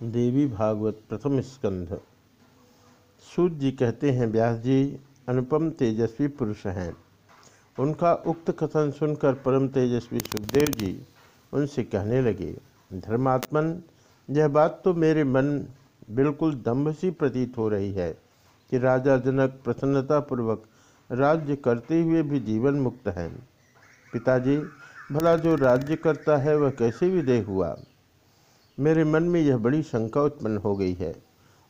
देवी भागवत प्रथम स्कंध। सूत जी कहते हैं, व्यास जी, अनुपम तेजस्वी पुरुष हैं। उनका उक्त कथन सुनकर परम तेजस्वी सुखदेव जी उनसे कहने लगे, धर्मात्मन, यह बात तो मेरे मन बिल्कुल दम्भ सी प्रतीत हो रही है कि राजा जनक प्रसन्नतापूर्वक राज्य करते हुए भी जीवन मुक्त हैं। पिताजी, भला जो राज्य करता है वह कैसे विदेह हुआ? मेरे मन में यह बड़ी शंका उत्पन्न हो गई है।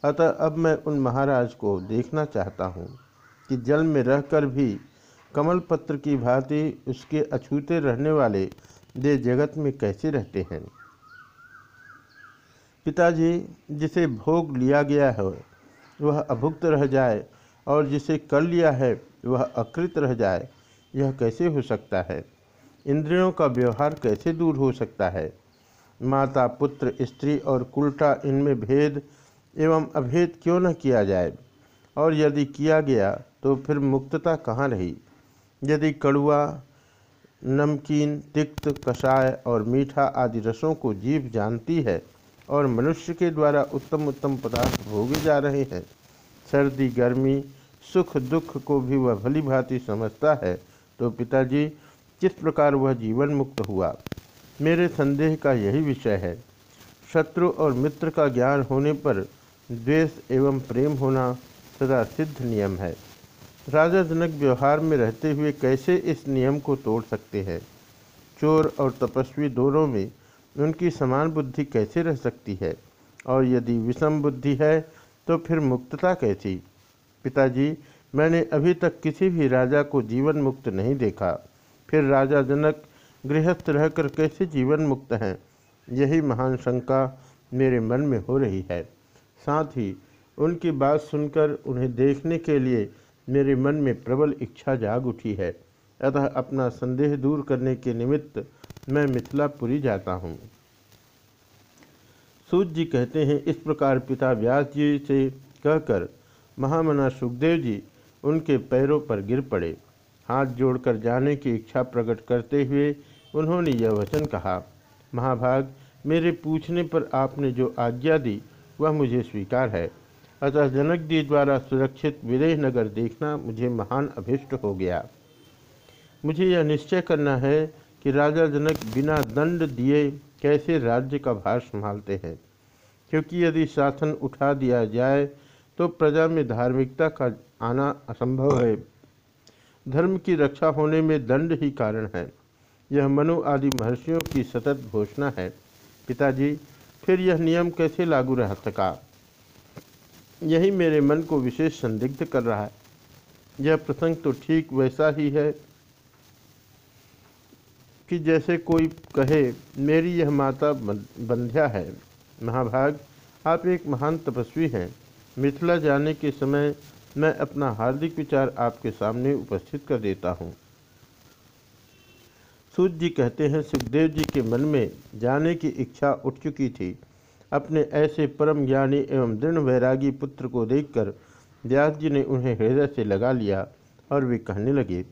अतः अब मैं उन महाराज को देखना चाहता हूँ कि जल में रहकर भी कमल पत्र की भांति उसके अछूते रहने वाले दे जगत में कैसे रहते हैं? पिताजी, जिसे भोग लिया गया है, वह अभुक्त रह जाए और जिसे कर लिया है, वह अकृत रह जाए। यह कैसे हो सकता है? इंद्रियों का व्यवहार कैसे दूर हो सकता है? माता, पुत्र, स्त्री और कुलटा, इनमें भेद एवं अभेद क्यों न किया जाए? और यदि किया गया तो फिर मुक्तता कहाँ रही? यदि कड़ुआ, नमकीन, तिक्त कषाय और मीठा आदि रसों को जीव जानती है और मनुष्य के द्वारा उत्तम उत्तम पदार्थ भोगे जा रहे हैं, सर्दी, गर्मी, सुख, दुख को भी वह भली भांति समझता है तो पिताजी, किस प्रकार वह जीवन मुक्त हुआ? मेरे संदेह का यही विषय है। शत्रु और मित्र का ज्ञान होने पर द्वेष एवं प्रेम होना सदा सिद्ध नियम है। राजा जनक व्यवहार में रहते हुए कैसे इस नियम को तोड़ सकते हैं? चोर और तपस्वी दोनों में उनकी समान बुद्धि कैसे रह सकती है? और यदि विषम बुद्धि है तो फिर मुक्तता कैसी? पिताजी, मैंने अभी तक किसी भी राजा को जीवन मुक्त नहीं देखा। फिर राजा जनक गृहस्थ रहकर कैसे जीवन मुक्त हैं? यही महान शंका मेरे मन में हो रही है। साथ ही उनकी बात सुनकर उन्हें देखने के लिए मेरे मन में प्रबल इच्छा जाग उठी है। अतः अपना संदेह दूर करने के निमित्त मैं मिथिलापुरी जाता हूँ। सूत जी कहते हैं, इस प्रकार पिता व्यास जी से कहकर महामना सुखदेव जी उनके पैरों पर गिर पड़े। हाथ जोड़कर जाने की इच्छा प्रकट करते हुए उन्होंने यह वचन कहा, महाभाग, मेरे पूछने पर आपने जो आज्ञा दी, वह मुझे स्वीकार है। अतः जनक जी द्वारा सुरक्षित विदेह नगर देखना मुझे महान अभिष्ट हो गया। मुझे यह निश्चय करना है कि राजा जनक बिना दंड दिए कैसे राज्य का भार संभालते हैं। क्योंकि यदि शासन उठा दिया जाए तो प्रजा में धार्मिकता का आना असंभव है। धर्म की रक्षा होने में दंड ही कारण है। यह मनु आदि महर्षियों की सतत घोषणा है। पिताजी, फिर यह नियम कैसे लागू रह सका? यही मेरे मन को विशेष संदिग्ध कर रहा है। यह प्रसंग तो ठीक वैसा ही है कि जैसे कोई कहे, मेरी यह माता बंध्या है। महाभाग, आप एक महान तपस्वी हैं। मिथिला जाने के समय मैं अपना हार्दिक विचार आपके सामने उपस्थित कर देता हूँ। सूत जी कहते हैं, सुखदेव जी के मन में जाने की इच्छा उठ चुकी थी। अपने ऐसे परम ज्ञानी एवं दृढ़ वैरागी पुत्र को देखकर व्यास जी ने उन्हें हृदय से लगा लिया और वे कहने लगे,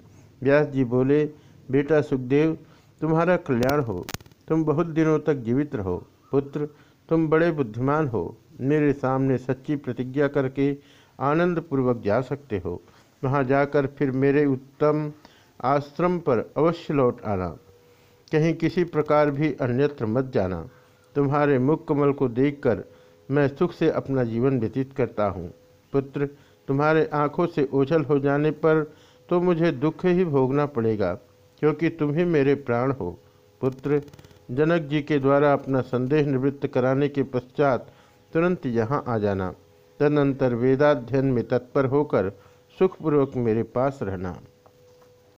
व्यास जी बोले, बेटा सुखदेव, तुम्हारा कल्याण हो। तुम बहुत दिनों तक जीवित रहो। पुत्र, तुम बड़े बुद्धिमान हो। मेरे सामने सच्ची प्रतिज्ञा करके आनंद पूर्वक जा सकते हो। वहाँ जाकर फिर मेरे उत्तम आश्रम पर अवश्य लौट आना। कहीं किसी प्रकार भी अन्यत्र मत जाना। तुम्हारे मुख कमल को देखकर मैं सुख से अपना जीवन व्यतीत करता हूँ। पुत्र, तुम्हारे आँखों से ओझल हो जाने पर तो मुझे दुख ही भोगना पड़ेगा, क्योंकि तुम ही मेरे प्राण हो। पुत्र, जनक जी के द्वारा अपना संदेह निवृत्त कराने के पश्चात तुरंत यहाँ आ जाना। तदनंतर वेदाध्ययन में तत्पर होकर सुखपूर्वक मेरे पास रहना।